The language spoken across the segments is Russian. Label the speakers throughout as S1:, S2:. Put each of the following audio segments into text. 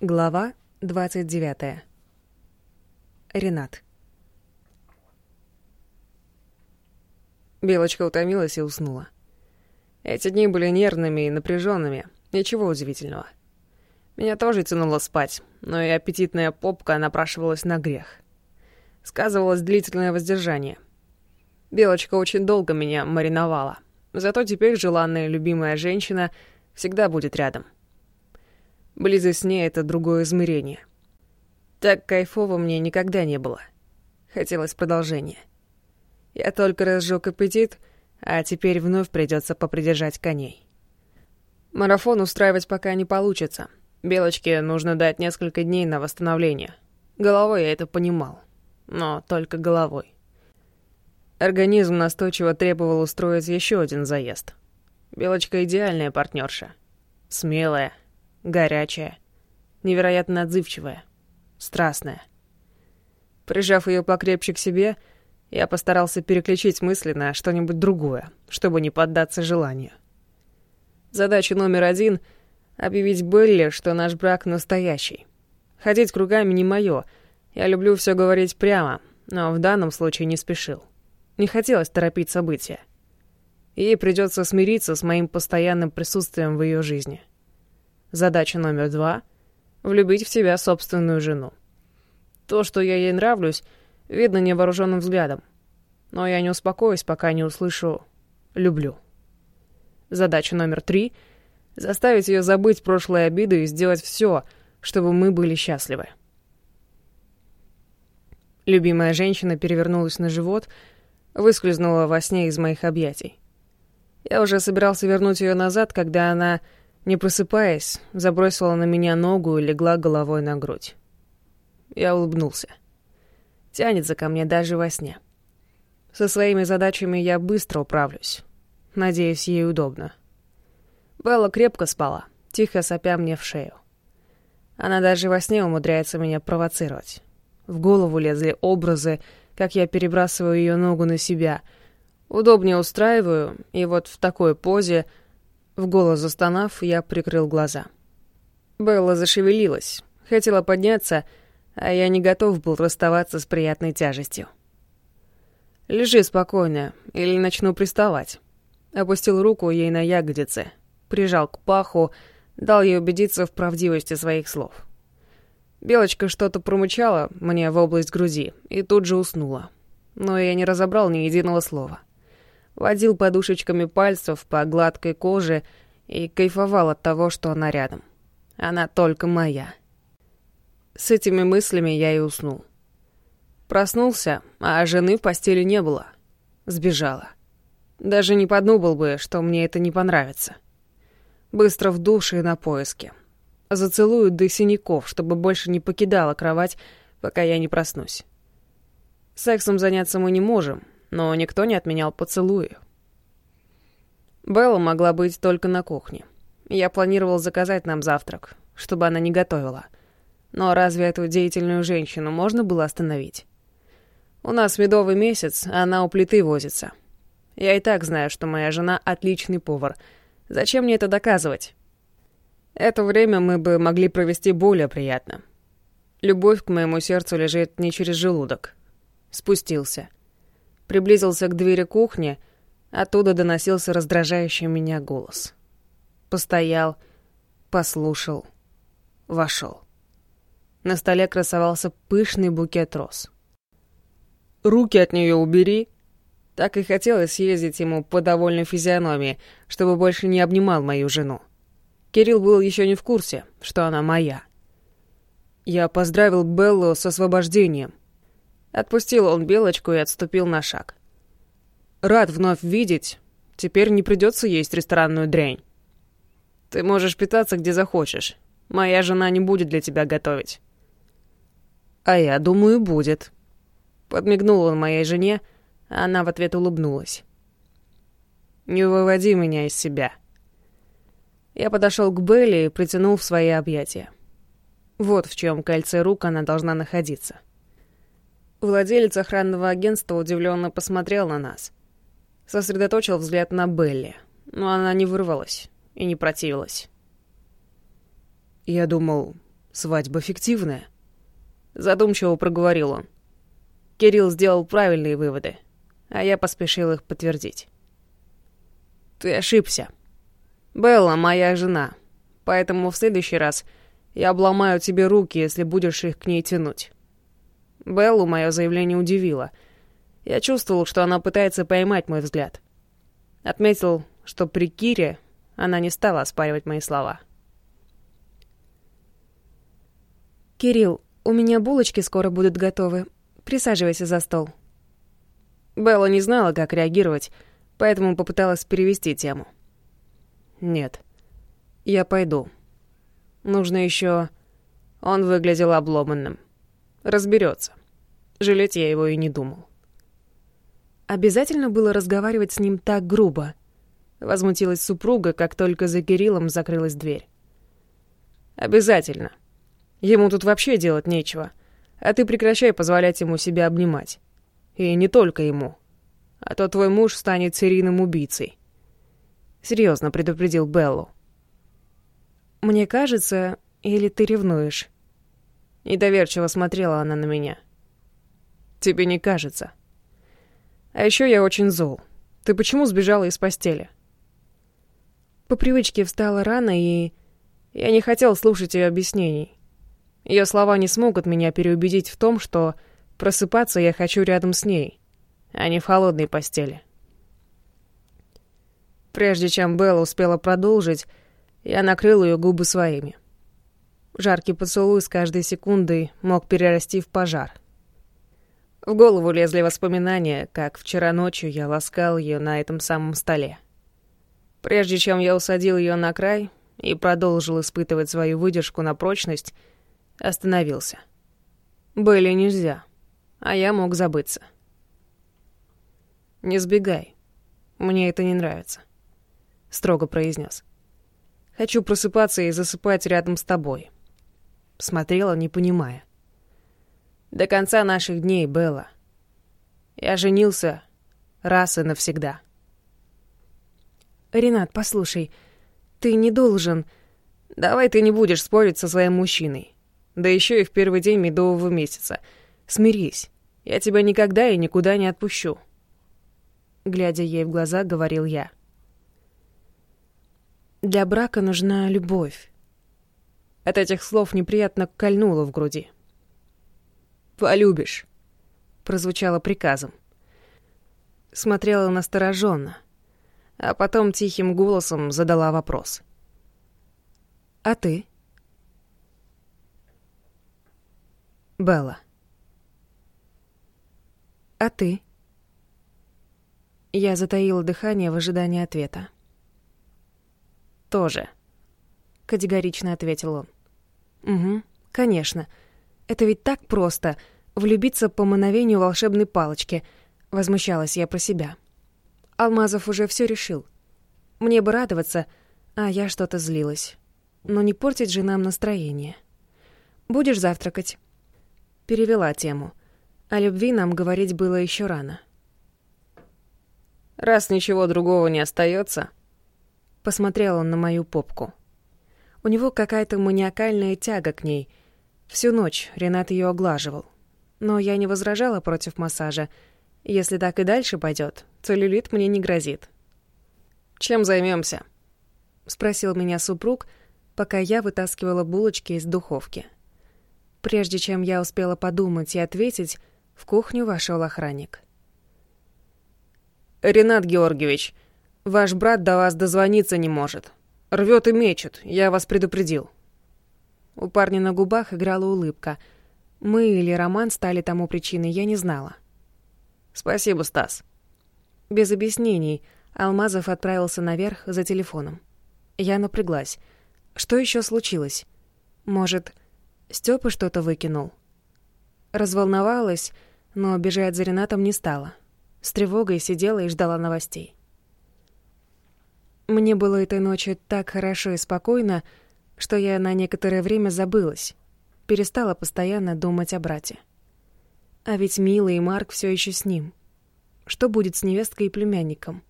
S1: Глава 29. Ренат. Белочка утомилась и уснула. Эти дни были нервными и напряженными, ничего удивительного. Меня тоже тянуло спать, но и аппетитная попка напрашивалась на грех. Сказывалось длительное воздержание. Белочка очень долго меня мариновала, зато теперь желанная любимая женщина всегда будет рядом — Близость с ней — это другое измерение. Так кайфово мне никогда не было. Хотелось продолжения. Я только разжег аппетит, а теперь вновь придется попридержать коней. Марафон устраивать пока не получится. Белочке нужно дать несколько дней на восстановление. Головой я это понимал. Но только головой. Организм настойчиво требовал устроить еще один заезд. Белочка — идеальная партнерша. Смелая, горячая, невероятно отзывчивая, страстная. Прижав ее покрепче к себе, я постарался переключить мысли на что-нибудь другое, чтобы не поддаться желанию. Задача номер один — объявить Белли, что наш брак настоящий. Ходить кругами не мое. Я люблю все говорить прямо, но в данном случае не спешил. Не хотелось торопить события. Ей придется смириться с моим постоянным присутствием в ее жизни. Задача номер два — влюбить в себя собственную жену. То, что я ей нравлюсь, видно невооруженным взглядом. Но я не успокоюсь, пока не услышу «люблю». Задача номер три — заставить ее забыть прошлые обиды и сделать все, чтобы мы были счастливы. Любимая женщина перевернулась на живот, выскользнула во сне из моих объятий. Я уже собирался вернуть ее назад, когда она не просыпаясь, забросила на меня ногу и легла головой на грудь. Я улыбнулся. Тянется ко мне даже во сне. Со своими задачами я быстро управлюсь. Надеюсь, ей удобно. Белла крепко спала, тихо сопя мне в шею. Она даже во сне умудряется меня провоцировать. В голову лезли образы, как я перебрасываю ее ногу на себя. Удобнее устраиваю, и вот в такой позе — в голос застонав, я прикрыл глаза. Белла зашевелилась, хотела подняться, а я не готов был расставаться с приятной тяжестью. «Лежи спокойно, или начну приставать». Опустил руку ей на ягодицы, прижал к паху, дал ей убедиться в правдивости своих слов. Белочка что-то промычала мне в область груди и тут же уснула. Но я не разобрал ни единого слова водил подушечками пальцев по гладкой коже и кайфовал от того, что она рядом. Она только моя. С этими мыслями я и уснул. Проснулся, а жены в постели не было. Сбежала. Даже не подумал бы, что мне это не понравится. Быстро в душ и на поиски. Зацелую до синяков, чтобы больше не покидала кровать, пока я не проснусь. Сексом заняться мы не можем, но никто не отменял поцелуи. Белла могла быть только на кухне. Я планировал заказать нам завтрак, чтобы она не готовила. Но разве эту деятельную женщину можно было остановить? У нас медовый месяц, а она у плиты возится. Я и так знаю, что моя жена отличный повар. Зачем мне это доказывать? Это время мы бы могли провести более приятно. Любовь к моему сердцу лежит не через желудок. Спустился приблизился к двери кухни, оттуда доносился раздражающий меня голос. Постоял, послушал, вошел. На столе красовался пышный букет роз. «Руки от нее убери!» Так и хотелось съездить ему по довольной физиономии, чтобы больше не обнимал мою жену. Кирилл был еще не в курсе, что она моя. Я поздравил Беллу с освобождением — Отпустил он Белочку и отступил на шаг. «Рад вновь видеть. Теперь не придется есть ресторанную дрянь. Ты можешь питаться где захочешь. Моя жена не будет для тебя готовить». «А я думаю, будет». Подмигнул он моей жене, а она в ответ улыбнулась. «Не выводи меня из себя». Я подошел к Белли и притянул в свои объятия. Вот в чем кольце рук она должна находиться. Владелец охранного агентства удивленно посмотрел на нас. Сосредоточил взгляд на Белли, но она не вырвалась и не противилась. «Я думал, свадьба фиктивная. Задумчиво проговорил он. Кирилл сделал правильные выводы, а я поспешил их подтвердить. Ты ошибся. Белла моя жена, поэтому в следующий раз я обломаю тебе руки, если будешь их к ней тянуть. Беллу мое заявление удивило. Я чувствовал, что она пытается поймать мой взгляд. Отметил, что при Кире она не стала оспаривать мои слова.
S2: «Кирилл, у меня булочки скоро будут готовы. Присаживайся за стол».
S1: Белла не знала, как реагировать, поэтому попыталась перевести тему. «Нет, я пойду. Нужно еще...» Он выглядел обломанным. Разберется. Жалеть я его и не думал.
S2: Обязательно было разговаривать с ним так грубо. Возмутилась супруга, как только за Кириллом закрылась дверь.
S1: Обязательно. Ему тут вообще делать нечего. А ты прекращай позволять ему себя обнимать. И не только ему. А то твой муж станет серийным убийцей. Серьезно предупредил Беллу.
S2: Мне кажется, или ты ревнуешь?
S1: Недоверчиво смотрела она на меня. Тебе не кажется. А еще я очень зол. Ты почему сбежала из постели?
S2: По привычке встала рано, и...
S1: Я не хотел слушать ее объяснений. Ее слова не смогут меня переубедить в том, что просыпаться я хочу рядом с ней, а не в холодной постели. Прежде чем Белла успела продолжить, я накрыл ее губы своими. Жаркий поцелуй с каждой секундой мог перерасти в пожар. В голову лезли воспоминания, как вчера ночью я ласкал ее на этом самом столе. Прежде чем я усадил ее на край и продолжил испытывать свою выдержку на прочность, Остановился. Были нельзя, а я мог забыться. «Не сбегай. Мне это не нравится», — строго произнес. «Хочу просыпаться и засыпать рядом с тобой». Смотрела, не понимая. «До конца наших дней, Белла. Я женился раз и навсегда».
S2: «Ренат, послушай, ты не должен...»
S1: «Давай ты не будешь спорить со своим мужчиной. Да еще и в первый день медового месяца. Смирись. Я тебя никогда и никуда не отпущу. Глядя ей в глаза, говорил я.
S2: Для брака нужна любовь.
S1: От этих слов неприятно кольнуло в груди. «Полюбишь», — прозвучало приказом. Смотрела настороженно, а потом тихим голосом задала вопрос. «А ты?» Белла.
S2: «А ты?» Я затаила дыхание в ожидании ответа.
S1: «Тоже», — категорично ответил он.
S2: «Угу, конечно. Это ведь так просто — влюбиться по мановению волшебной палочки», — возмущалась я про себя. Алмазов уже все решил. Мне бы радоваться, а я что-то злилась. Но не портить же нам настроение. «Будешь завтракать?» перевела тему. О любви нам говорить было еще рано.
S1: «Раз ничего другого не остается, посмотрел он на мою попку.
S2: У него какая-то маниакальная тяга к ней. Всю ночь Ренат ее оглаживал. Но я не возражала против массажа. Если так и дальше пойдет, целлюлит мне не грозит.
S1: «Чем займемся?
S2: спросил меня супруг, пока я вытаскивала булочки из духовки. Прежде чем я успела подумать и ответить, в кухню вошел охранник.
S1: «Ренат Георгиевич, ваш брат до вас дозвониться не может. Рвет и мечет, я вас предупредил».
S2: У парня на губах играла улыбка. Мы или Роман стали тому причиной, я не знала.
S1: «Спасибо, Стас».
S2: Без объяснений Алмазов отправился наверх за телефоном. Я напряглась. Что еще случилось? Может, Степа что-то выкинул. Разволновалась, но бежать за Ренатом не стала. С тревогой сидела и ждала новостей. Мне было этой ночью так хорошо и спокойно, что я на некоторое время забылась, перестала постоянно думать о брате. А ведь Мила и Марк все еще с ним. Что будет с невесткой и племянником?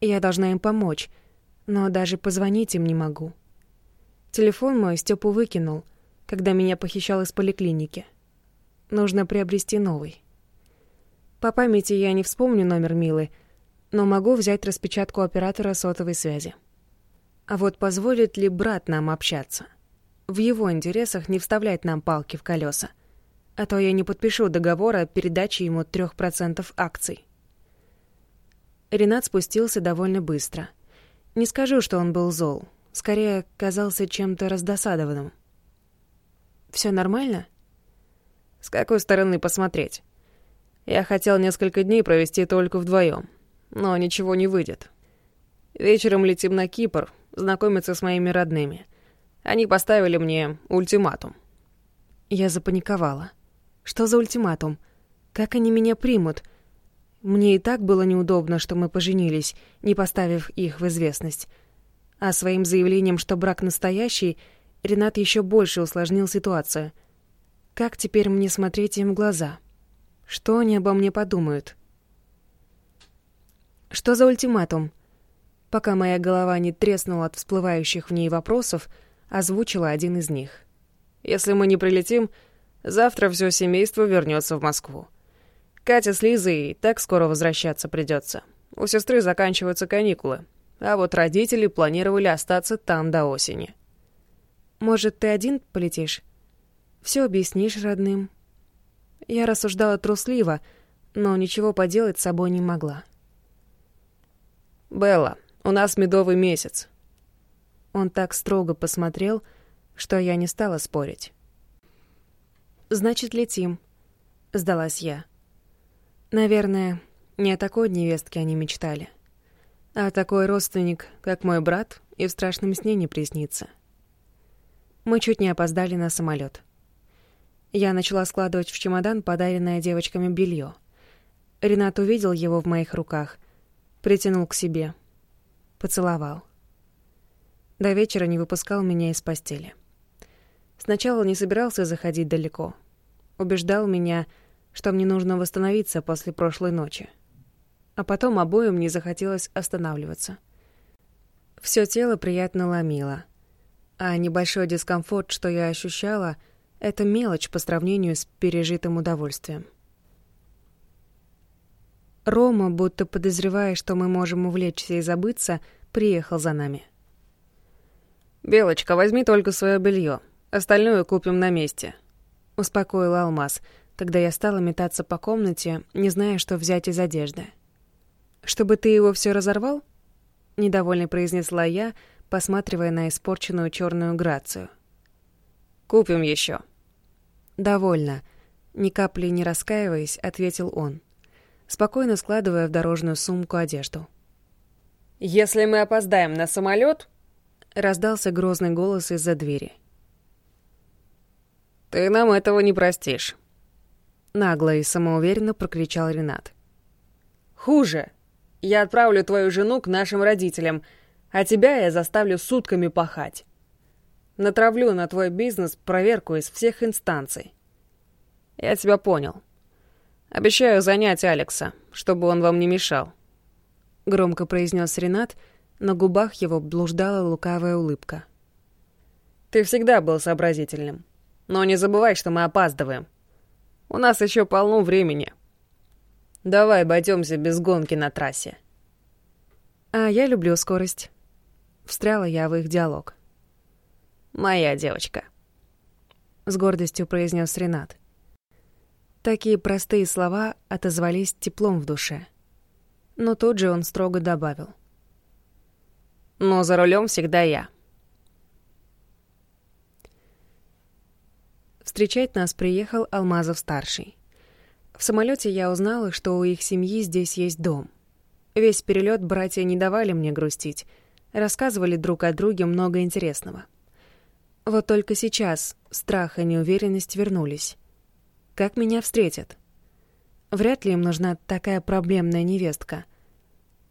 S2: Я должна им помочь, но даже позвонить им не могу. Телефон мой Степу выкинул — когда меня похищал из поликлиники. Нужно приобрести новый. По памяти я не вспомню номер Милы, но могу взять распечатку оператора сотовой связи. А вот позволит ли брат нам общаться? В его интересах не вставлять нам палки в колеса. А то я не подпишу договор о передаче ему трех процентов акций. Ренат спустился довольно быстро. Не скажу, что он был зол. Скорее, казался чем-то раздосадованным. Все нормально?»
S1: «С какой стороны посмотреть? Я хотел несколько дней провести только вдвоем, но ничего не выйдет. Вечером летим на Кипр, знакомиться с моими родными. Они поставили мне ультиматум».
S2: Я запаниковала. «Что за ультиматум? Как они меня примут?» Мне и так было неудобно, что мы поженились, не поставив их в известность. А своим заявлением, что брак настоящий, Ренат еще больше усложнил ситуацию. Как теперь мне смотреть им в глаза? Что они обо мне подумают? Что за ультиматум? Пока моя голова не треснула от всплывающих в ней вопросов, озвучила один из них.
S1: «Если мы не прилетим, завтра все семейство вернется в Москву. Катя с Лизой так скоро возвращаться придется. У сестры заканчиваются каникулы, а вот родители планировали остаться там до осени.
S2: Может, ты один полетишь? Все объяснишь родным. Я рассуждала трусливо, но ничего поделать с собой не могла.
S1: «Белла, у нас медовый месяц».
S2: Он так строго посмотрел, что я не стала спорить. «Значит, летим», — сдалась я. Наверное, не о такой невестке они мечтали. А такой родственник, как мой брат, и в страшном сне не приснится. Мы чуть не опоздали на самолет. Я начала складывать в чемодан подаренное девочками белье. Ренат увидел его в моих руках, притянул к себе, поцеловал. До вечера не выпускал меня из постели. Сначала не собирался заходить далеко. Убеждал меня, что мне нужно восстановиться после прошлой ночи. А потом обоим не захотелось останавливаться. Все тело приятно ломило — а небольшой дискомфорт, что я ощущала, это мелочь по сравнению с пережитым удовольствием. Рома, будто подозревая, что мы можем увлечься и забыться, приехал за нами.
S1: «Белочка, возьми только свое белье, остальное купим на месте», —
S2: успокоил Алмаз, когда я стала метаться по комнате, не зная, что взять из одежды. «Чтобы ты его все разорвал?» — недовольно произнесла я, посматривая на испорченную черную грацию.
S1: «Купим еще.
S2: «Довольно», — ни капли не раскаиваясь, ответил он, спокойно складывая в дорожную сумку одежду.
S1: «Если мы опоздаем на самолет,
S2: раздался грозный голос из-за двери.
S1: «Ты нам этого не простишь», —
S2: нагло и самоуверенно прокричал Ренат.
S1: «Хуже. Я отправлю твою жену к нашим родителям, — а тебя я заставлю сутками пахать. Натравлю на твой бизнес проверку из всех инстанций. Я тебя понял. Обещаю занять Алекса, чтобы он вам не мешал.
S2: Громко произнес Ренат, на губах его блуждала лукавая улыбка.
S1: Ты всегда был сообразительным. Но не забывай, что мы опаздываем. У нас еще полно времени. Давай обойдемся без гонки на трассе.
S2: А я люблю скорость. Встряла я в их диалог.
S1: «Моя девочка», —
S2: с гордостью произнес Ренат. Такие простые слова отозвались теплом в душе. Но тут же он строго добавил.
S1: «Но за рулем всегда я».
S2: Встречать нас приехал Алмазов-старший. В самолете я узнала, что у их семьи здесь есть дом. Весь перелет братья не давали мне грустить — рассказывали друг о друге много интересного. Вот только сейчас страх и неуверенность вернулись. Как меня встретят? Вряд ли им нужна такая проблемная невестка.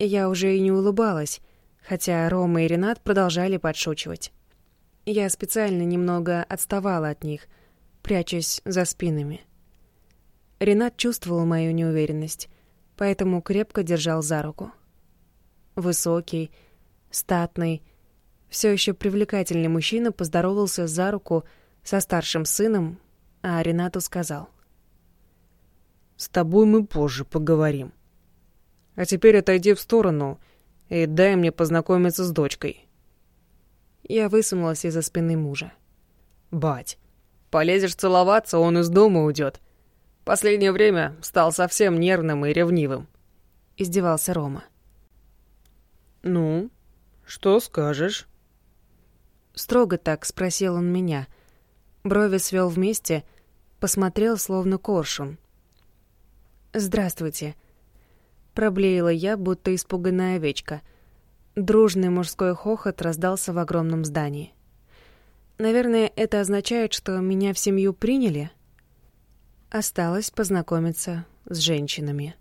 S2: Я уже и не улыбалась, хотя Рома и Ренат продолжали подшучивать. Я специально немного отставала от них, прячась за спинами. Ренат чувствовал мою неуверенность, поэтому крепко держал за руку. Высокий, статный, все еще привлекательный мужчина поздоровался за руку со старшим сыном, а Ренату сказал.
S1: «С тобой мы позже поговорим. А теперь отойди в сторону и дай мне познакомиться с дочкой».
S2: Я высунулась из-за спины мужа.
S1: «Бать, полезешь целоваться, он из дома уйдет. Последнее время стал совсем нервным и ревнивым», —
S2: издевался Рома.
S1: «Ну, что скажешь?»
S2: Строго так спросил он меня. Брови свел вместе, посмотрел, словно коршун. «Здравствуйте», — проблеяла я, будто испуганная овечка. Дружный мужской хохот раздался в огромном здании. Наверное, это означает, что меня в семью приняли? Осталось познакомиться с женщинами.